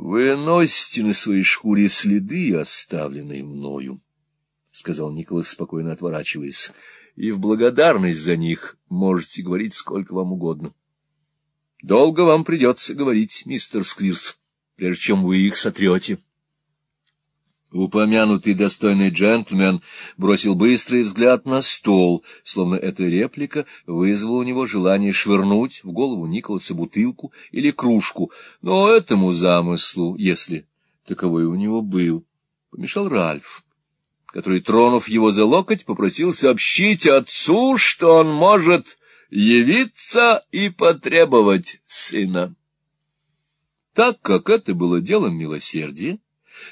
Вы носите на своей шкуре следы, оставленные мною, — сказал Николас, спокойно отворачиваясь, — и в благодарность за них можете говорить сколько вам угодно. Долго вам придется говорить, мистер Сквирс, прежде чем вы их сотрете. — Упомянутый достойный джентльмен бросил быстрый взгляд на стол, словно эта реплика вызвала у него желание швырнуть в голову Николаса бутылку или кружку, но этому замыслу, если таковой у него был, помешал Ральф, который, тронув его за локоть, попросил сообщить отцу, что он может явиться и потребовать сына. Так как это было делом милосердия,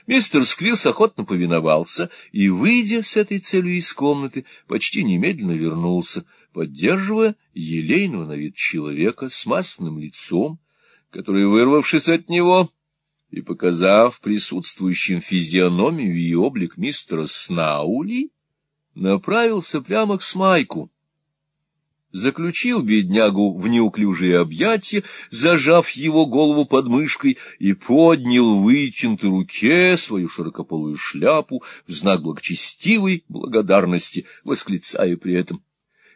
Мистер Сквирс охотно повиновался и, выйдя с этой целью из комнаты, почти немедленно вернулся, поддерживая елейного на вид человека с масляным лицом, который, вырвавшись от него и показав присутствующим физиономию и облик мистера Снаули, направился прямо к Смайку заключил беднягу в неуклюжие объятия, зажав его голову под мышкой, и поднял вытянутой руке свою широкополую шляпу в знак благочестивой благодарности, восклицая при этом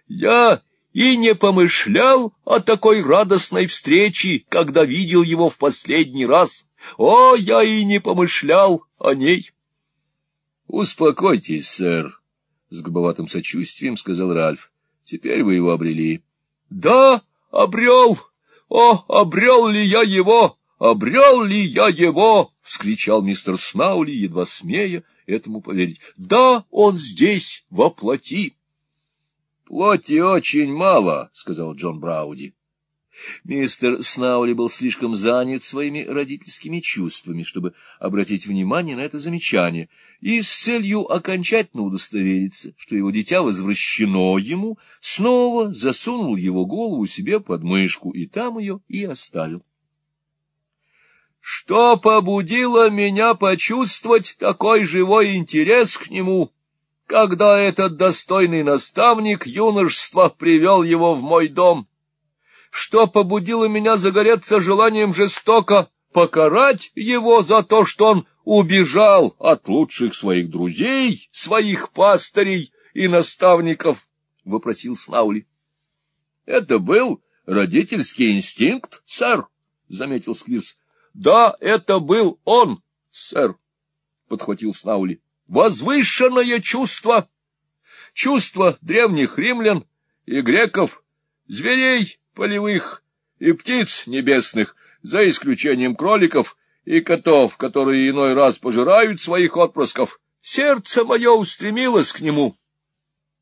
«Я и не помышлял о такой радостной встрече, когда видел его в последний раз. О, я и не помышлял о ней!» «Успокойтесь, сэр», — с грубоватым сочувствием сказал Ральф. Теперь вы его обрели. — Да, обрел! О, обрел ли я его? Обрел ли я его? — вскричал мистер Снаули, едва смея этому поверить. — Да, он здесь, воплоти. — Плоти очень мало, — сказал Джон Брауди. Мистер Снаули был слишком занят своими родительскими чувствами, чтобы обратить внимание на это замечание, и с целью окончательно удостовериться, что его дитя возвращено ему, снова засунул его голову себе под мышку и там ее и оставил. Что побудило меня почувствовать такой живой интерес к нему, когда этот достойный наставник юношества привел его в мой дом? Что побудило меня загореться желанием жестоко покарать его за то, что он убежал от лучших своих друзей, своих пастырей и наставников, — вопросил Снаули. — Это был родительский инстинкт, сэр, — заметил Сквирс. — Да, это был он, сэр, — подхватил Снаули. — Возвышенное чувство, чувство древних римлян и греков, зверей полевых и птиц небесных, за исключением кроликов и котов, которые иной раз пожирают своих отпрысков. Сердце мое устремилось к нему.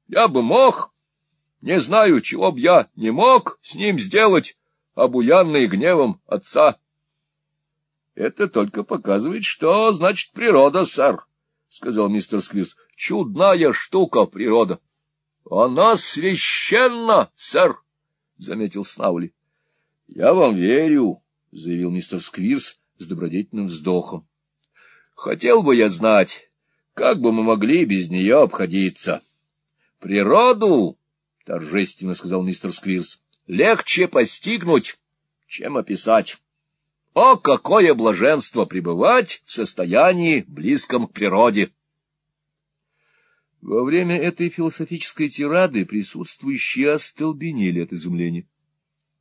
Я бы мог, не знаю, чего б я не мог с ним сделать, обуянный гневом отца. — Это только показывает, что значит природа, сэр, — сказал мистер Сквиз. — Чудная штука природа. — Она священна, сэр. — заметил Снаули. — Я вам верю, — заявил мистер Сквирс с добродетельным вздохом. — Хотел бы я знать, как бы мы могли без нее обходиться. — Природу, — торжественно сказал мистер Сквирс, — легче постигнуть, чем описать. О, какое блаженство пребывать в состоянии, близком к природе! Во время этой философической тирады присутствующие остолбенели от изумления.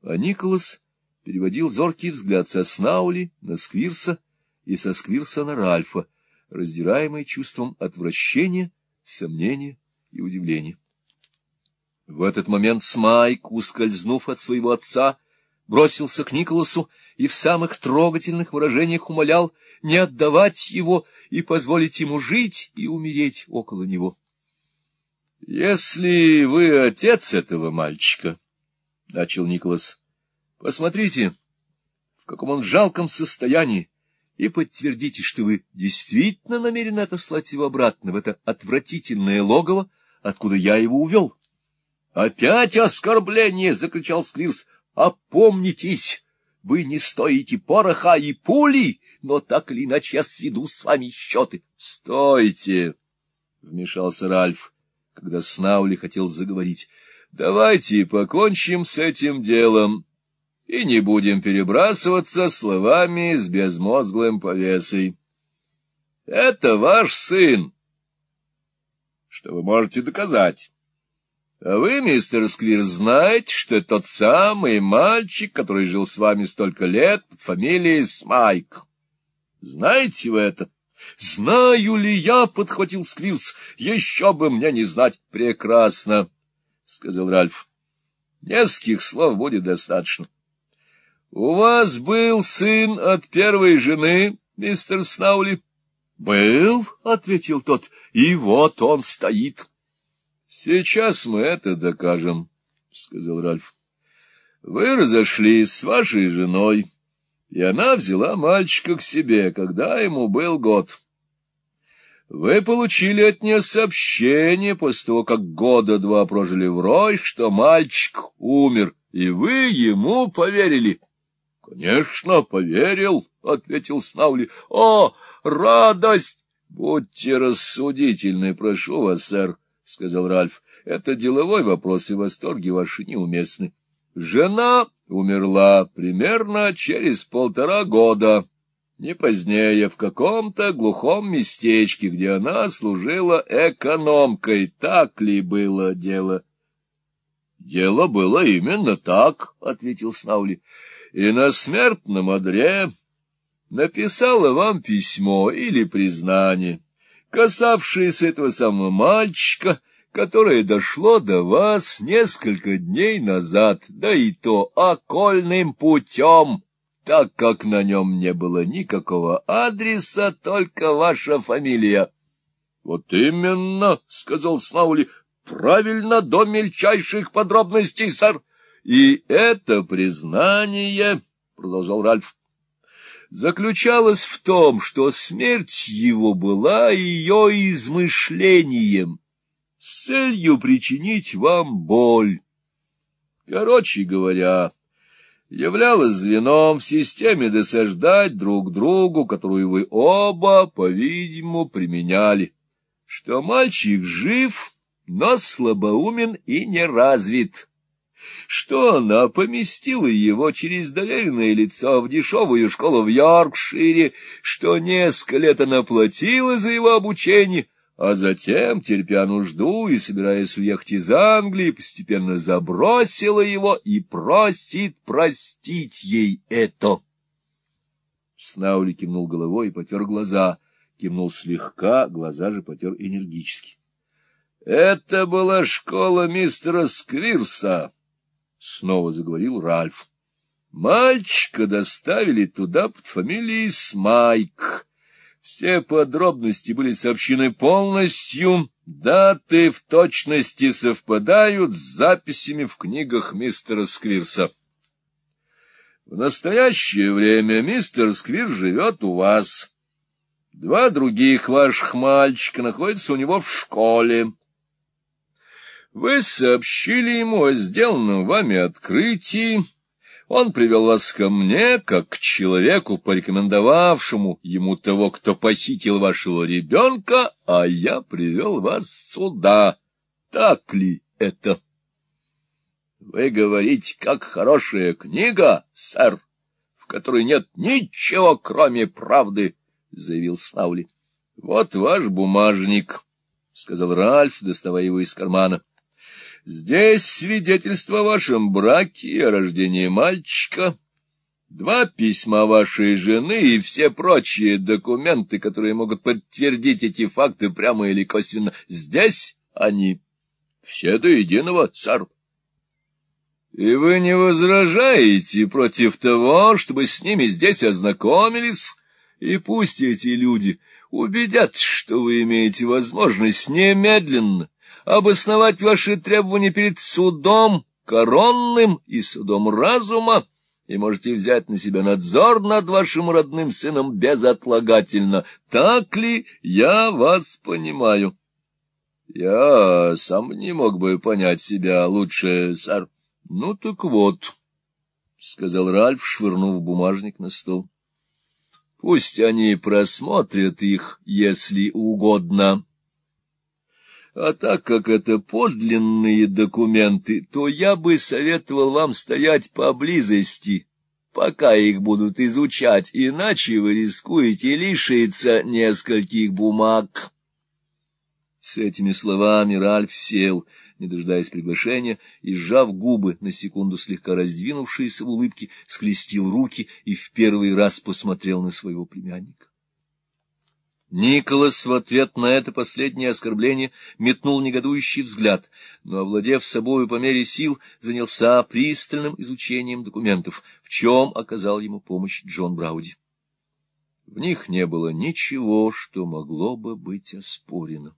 А Николас переводил зоркий взгляд со Снаули на Сквирса и со Сквирса на Ральфа, раздираемый чувством отвращения, сомнения и удивления. В этот момент Смайк, ускользнув от своего отца, бросился к Николасу и в самых трогательных выражениях умолял не отдавать его и позволить ему жить и умереть около него. — Если вы отец этого мальчика, — начал Николас, — посмотрите, в каком он жалком состоянии, и подтвердите, что вы действительно намерены отослать его обратно в это отвратительное логово, откуда я его увел. — Опять оскорбление! — закричал Сквирс. — Опомнитесь! Вы не стоите пороха и пули, но так или иначе я сведу с вами счеты. — Стойте! — вмешался Ральф когда Снаули хотел заговорить. — Давайте покончим с этим делом и не будем перебрасываться словами с безмозглым повесой. Это ваш сын, что вы можете доказать. А вы, мистер Сквир, знаете, что тот самый мальчик, который жил с вами столько лет под фамилией Смайк. Знаете вы это? — Знаю ли я, — подхватил Сквирс, — еще бы мне не знать. — Прекрасно, — сказал Ральф. — Нескольких слов будет достаточно. — У вас был сын от первой жены, мистер Снаули? — Был, — ответил тот, — и вот он стоит. — Сейчас мы это докажем, — сказал Ральф. — Вы разошлись с вашей женой, и она взяла мальчика к себе, когда ему был год. Вы получили от нее сообщение после того, как года два прожили в Рой, что мальчик умер, и вы ему поверили. — Конечно, поверил, — ответил Снаули. — О, радость! — Будьте рассудительны, прошу вас, сэр, — сказал Ральф. — Это деловой вопрос, и восторги ваши неуместны. Жена умерла примерно через полтора года, не позднее, в каком-то глухом местечке, где она служила экономкой. Так ли было дело? — Дело было именно так, — ответил Снаули. — И на смертном одре написала вам письмо или признание, касавшееся этого самого мальчика, которое дошло до вас несколько дней назад, да и то окольным путем, так как на нем не было никакого адреса, только ваша фамилия. — Вот именно, — сказал Снаули, — правильно до мельчайших подробностей, сэр. — И это признание, — продолжал Ральф, заключалась в том, что смерть его была ее измышлением, с целью причинить вам боль. Короче говоря, являлась звеном в системе досаждать друг другу, которую вы оба, по-видимому, применяли, что мальчик жив, но слабоумен и не развит что она поместила его через доверенное лицо в дешевую школу в Йоркшире, что несколько лет она платила за его обучение, а затем, терпя нужду и собираясь уехать из Англии, постепенно забросила его и просит простить ей это. Снаули кивнул головой и потер глаза, кивнул слегка, глаза же потер энергически. — Это была школа мистера Сквирса, — снова заговорил Ральф. Мальчика доставили туда под фамилией Смайк. Все подробности были сообщены полностью, даты в точности совпадают с записями в книгах мистера Сквирса. В настоящее время мистер Сквир живет у вас. Два других ваших мальчика находятся у него в школе. Вы сообщили ему о сделанном вами открытии. Он привел вас ко мне, как к человеку, порекомендовавшему ему того, кто похитил вашего ребенка, а я привел вас сюда. Так ли это? Вы говорите, как хорошая книга, сэр, в которой нет ничего, кроме правды, — заявил Снаули. — Вот ваш бумажник, — сказал Ральф, доставая его из кармана. Здесь свидетельство о вашем браке и о рождении мальчика, два письма вашей жены и все прочие документы, которые могут подтвердить эти факты прямо или косвенно. Здесь они. Все до единого, сэр. И вы не возражаете против того, чтобы с ними здесь ознакомились, и пусть эти люди убедят, что вы имеете возможность немедленно обосновать ваши требования перед судом коронным и судом разума, и можете взять на себя надзор над вашим родным сыном безотлагательно. Так ли я вас понимаю? — Я сам не мог бы понять себя лучше, сэр. — Ну так вот, — сказал Ральф, швырнув бумажник на стол. — Пусть они просмотрят их, если угодно. А так как это подлинные документы, то я бы советовал вам стоять поблизости, пока их будут изучать, иначе вы рискуете лишиться нескольких бумаг. С этими словами Ральф сел, не дожидаясь приглашения, и, сжав губы, на секунду слегка раздвинувшиеся в улыбке, схлестил руки и в первый раз посмотрел на своего племянника. Николас в ответ на это последнее оскорбление метнул негодующий взгляд, но, овладев собою по мере сил, занялся пристальным изучением документов, в чем оказал ему помощь Джон Брауди. В них не было ничего, что могло бы быть оспорено.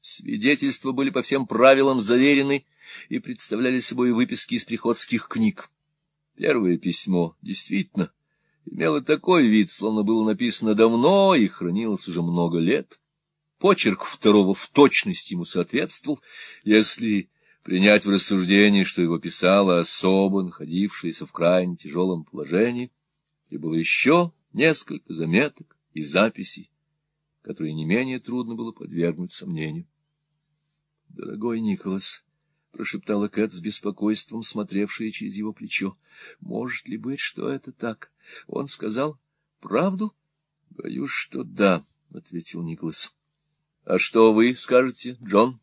Свидетельства были по всем правилам заверены и представляли собой выписки из приходских книг. Первое письмо действительно имело такой вид, словно было написано давно и хранилось уже много лет. Почерк второго в точности ему соответствовал, если принять в рассуждение, что его писала особо находившаяся в крайне тяжелом положении, и было еще несколько заметок и записей, которые не менее трудно было подвергнуть сомнению. — Дорогой Николас, — прошептала Кэт с беспокойством, смотревшая через его плечо, — может ли быть, что это так? Он сказал правду? — Боюсь, что да, — ответил Николас. — А что вы скажете, Джон?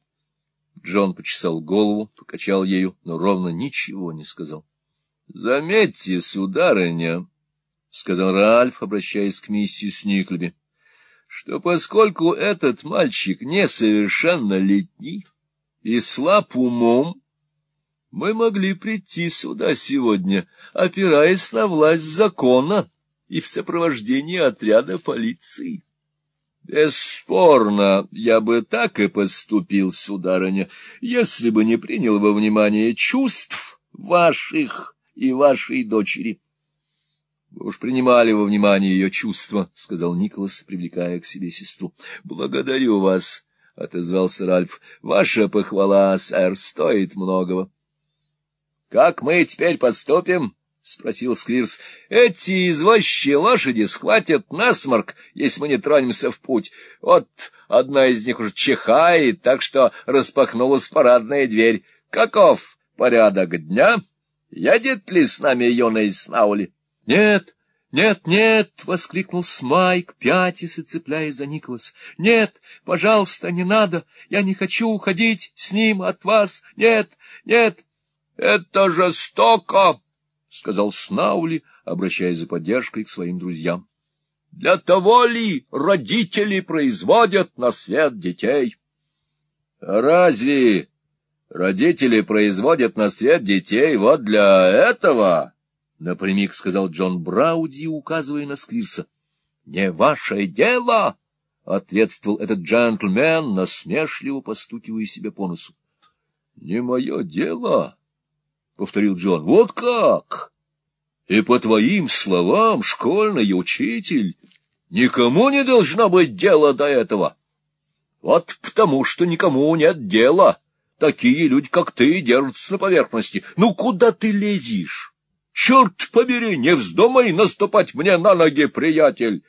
Джон почесал голову, покачал ею, но ровно ничего не сказал. — Заметьте, сударыня, — сказал Ральф, обращаясь к миссис Никлеби, — что поскольку этот мальчик несовершеннолетний, и слаб умом, мы могли прийти сюда сегодня, опираясь на власть закона и в сопровождении отряда полиции. Бесспорно, я бы так и поступил, сударыня, если бы не принял во внимание чувств ваших и вашей дочери. — Вы уж принимали во внимание ее чувства, — сказал Николас, привлекая к себе сестру. — Благодарю вас. — отозвался Ральф. — Ваша похвала, сэр, стоит многого. — Как мы теперь поступим? — спросил Сквирс. — Эти извозчие лошади схватят насморк, если мы не тронемся в путь. Вот одна из них уже чихает, так что распахнулась парадная дверь. Каков порядок дня? Едет ли с нами юный Снаули? — Нет, «Нет, нет!» — воскликнул Смайк, пятясь и цепляясь за Николас. «Нет, пожалуйста, не надо! Я не хочу уходить с ним от вас! Нет, нет!» «Это жестоко!» — сказал Снаули, обращаясь за поддержкой к своим друзьям. «Для того ли родители производят на свет детей?» «Разве родители производят на свет детей вот для этого?» Напрямик сказал Джон Брауди, указывая на Сквирса. — Не ваше дело! — ответствовал этот джентльмен, насмешливо постукивая себе по носу. — Не мое дело, — повторил Джон. — Вот как! И по твоим словам, школьный учитель, никому не должно быть дела до этого. Вот потому, что никому нет дела. Такие люди, как ты, держатся на поверхности. Ну, куда ты лезешь? Черт побери, не вздумай наступать мне на ноги, приятель!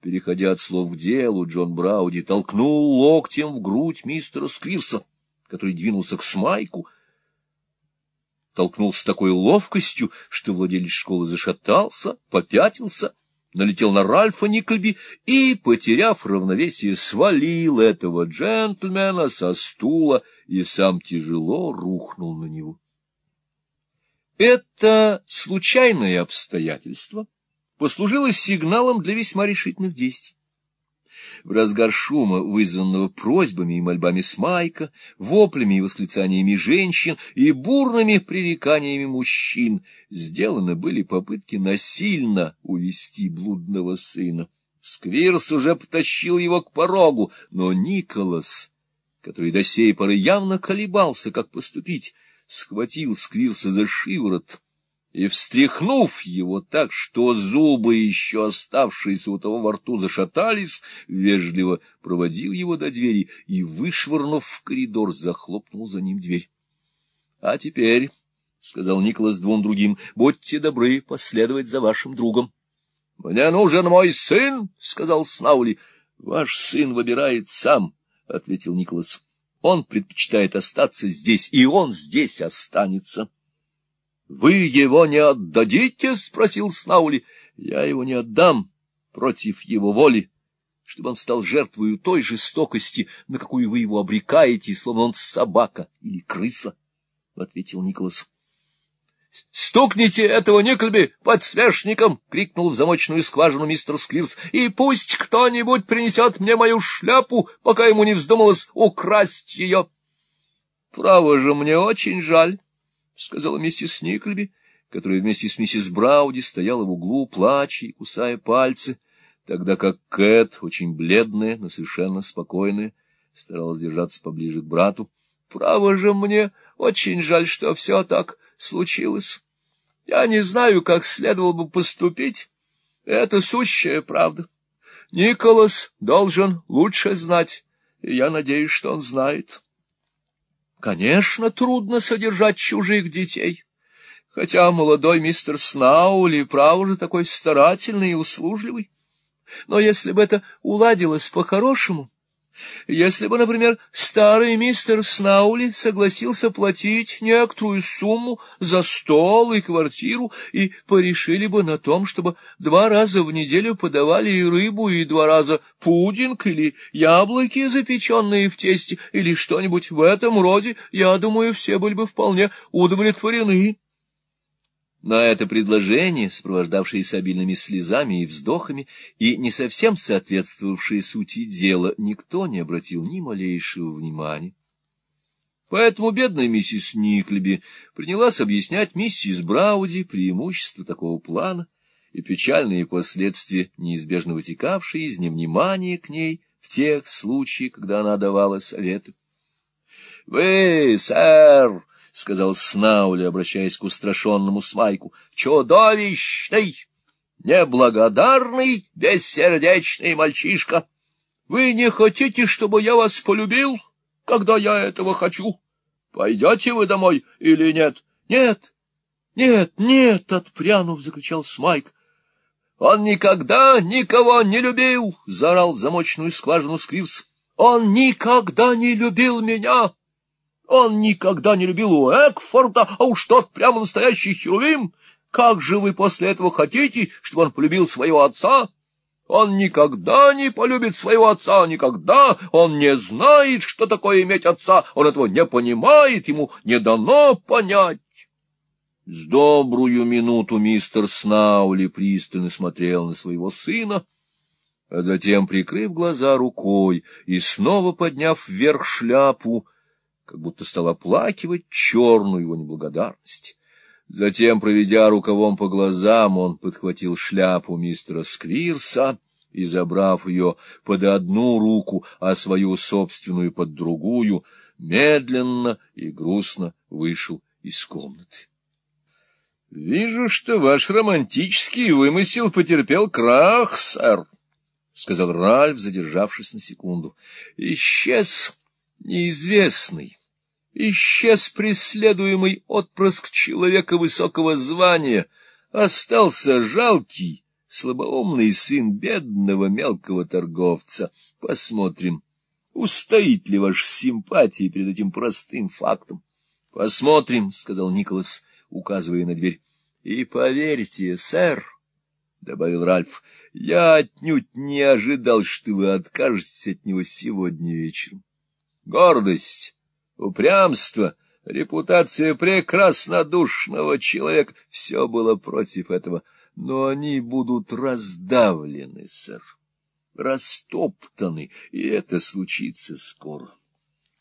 Переходя от слов к делу, Джон Брауди толкнул локтем в грудь мистера Сквирса, который двинулся к Смайку, толкнул с такой ловкостью, что владелец школы зашатался, попятился, налетел на Ральфа Никльби и, потеряв равновесие, свалил этого джентльмена со стула и сам тяжело рухнул на него. Это случайное обстоятельство послужило сигналом для весьма решительных действий. В разгар шума, вызванного просьбами и мольбами Смайка, воплями и восклицаниями женщин и бурными пререканиями мужчин, сделаны были попытки насильно увести блудного сына. Сквирс уже потащил его к порогу, но Николас, который до сей поры явно колебался, как поступить, схватил Сквирса за шиворот и, встряхнув его так, что зубы, еще оставшиеся у того во рту, зашатались, вежливо проводил его до двери и, вышвырнув в коридор, захлопнул за ним дверь. — А теперь, — сказал Николас двум другим, — будьте добры последовать за вашим другом. — Мне нужен мой сын, — сказал Снаули. — Ваш сын выбирает сам, — ответил Николас. Он предпочитает остаться здесь, и он здесь останется. — Вы его не отдадите? — спросил Снаули. — Я его не отдам против его воли, чтобы он стал жертвою той жестокости, на какую вы его обрекаете, словно он собака или крыса, — ответил Николас. — Стукните этого Никольби подсвечником! — крикнул в замочную скважину мистер Сквирс. — И пусть кто-нибудь принесет мне мою шляпу, пока ему не вздумалось украсть ее. — Право же, мне очень жаль, — сказала миссис Никольби, которая вместе с миссис Брауди стояла в углу, плача и кусая пальцы, тогда как Кэт, очень бледная, но совершенно спокойная, старалась держаться поближе к брату. — Право же, мне очень жаль, что все так случилось. Я не знаю, как следовало бы поступить. Это сущая правда. Николас должен лучше знать, и я надеюсь, что он знает. Конечно, трудно содержать чужих детей. Хотя молодой мистер Снаули, право же, такой старательный и услужливый. Но если бы это уладилось по-хорошему, если бы, например, старый мистер Снаули согласился платить некоторую сумму за стол и квартиру, и порешили бы на том, чтобы два раза в неделю подавали и рыбу, и два раза пудинг, или яблоки, запеченные в тесте, или что-нибудь в этом роде, я думаю, все были бы вполне удовлетворены. На это предложение, сопровождавшееся обильными слезами и вздохами, и не совсем соответствовавшее сути дела, никто не обратил ни малейшего внимания. Поэтому бедная миссис Никлеби принялась объяснять миссис Брауди преимущества такого плана и печальные последствия, неизбежно вытекавшие из невнимания к ней в тех случаях, когда она давала советы. — Вы, сэр, — сказал Снаули, обращаясь к устрашенному Смайку, — чудовищный, неблагодарный, бессердечный мальчишка. Вы не хотите, чтобы я вас полюбил, когда я этого хочу? Пойдете вы домой или нет? — Нет, нет, нет! — отпрянув, закричал Смайк. — Он никогда никого не любил! — заорал в замочную скважину Скривс. — Он никогда не любил меня! Он никогда не любил Уэкфорда, а уж тот прямо настоящий херувим. Как же вы после этого хотите, чтобы он полюбил своего отца? Он никогда не полюбит своего отца, никогда. Он не знает, что такое иметь отца. Он этого не понимает, ему не дано понять. С добрую минуту мистер Снаули пристально смотрел на своего сына, а затем, прикрыв глаза рукой и снова подняв вверх шляпу, как будто стал оплакивать черную его неблагодарность. Затем, проведя рукавом по глазам, он подхватил шляпу мистера Сквирса и, забрав ее под одну руку, а свою собственную под другую, медленно и грустно вышел из комнаты. — Вижу, что ваш романтический вымысел потерпел крах, сэр, — сказал Ральф, задержавшись на секунду. — Исчез неизвестный, исчез преследуемый отпрыск человека высокого звания, остался жалкий, слабоумный сын бедного мелкого торговца. Посмотрим, устоит ли ваша симпатия перед этим простым фактом. — Посмотрим, — сказал Николас, указывая на дверь. — И поверьте, сэр, — добавил Ральф, — я отнюдь не ожидал, что вы откажетесь от него сегодня вечером. Гордость упрямство, репутация прекраснодушного человека — все было против этого, но они будут раздавлены, сэр, растоптаны, и это случится скоро.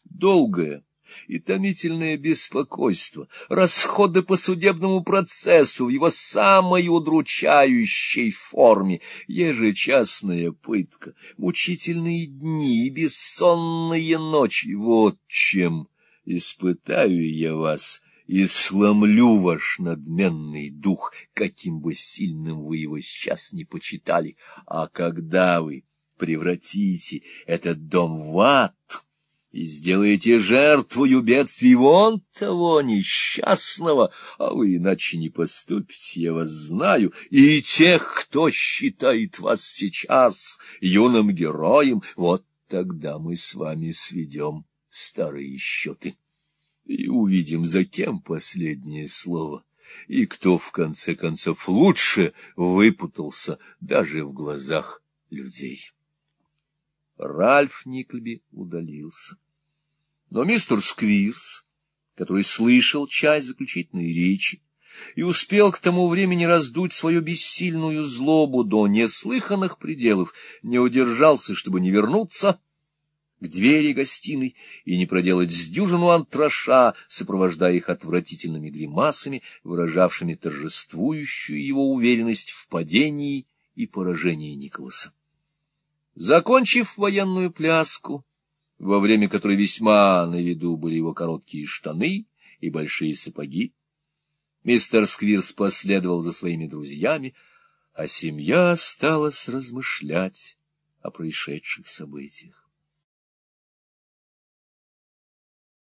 Долгое и томительное беспокойство, расходы по судебному процессу в его самой удручающей форме, ежечасная пытка, мучительные дни и бессонные ночи — вот чем испытаю я вас и сломлю ваш надменный дух, каким бы сильным вы его сейчас не почитали, а когда вы превратите этот дом в ад и сделаете жертвою бедствий вон того несчастного, а вы иначе не поступите, я вас знаю, и тех, кто считает вас сейчас юным героем, вот тогда мы с вами сведем старые счеты и увидим, за кем последнее слово, и кто, в конце концов, лучше выпутался даже в глазах людей. Ральф Никльби удалился. Но мистер Сквирс, который слышал часть заключительной речи и успел к тому времени раздуть свою бессильную злобу до неслыханных пределов, не удержался, чтобы не вернуться к двери гостиной и не проделать с дюжину антраша, сопровождая их отвратительными гримасами, выражавшими торжествующую его уверенность в падении и поражении Николаса. Закончив военную пляску, во время которой весьма на виду были его короткие штаны и большие сапоги, мистер Сквирс последовал за своими друзьями, а семья осталась размышлять о происшедших событиях.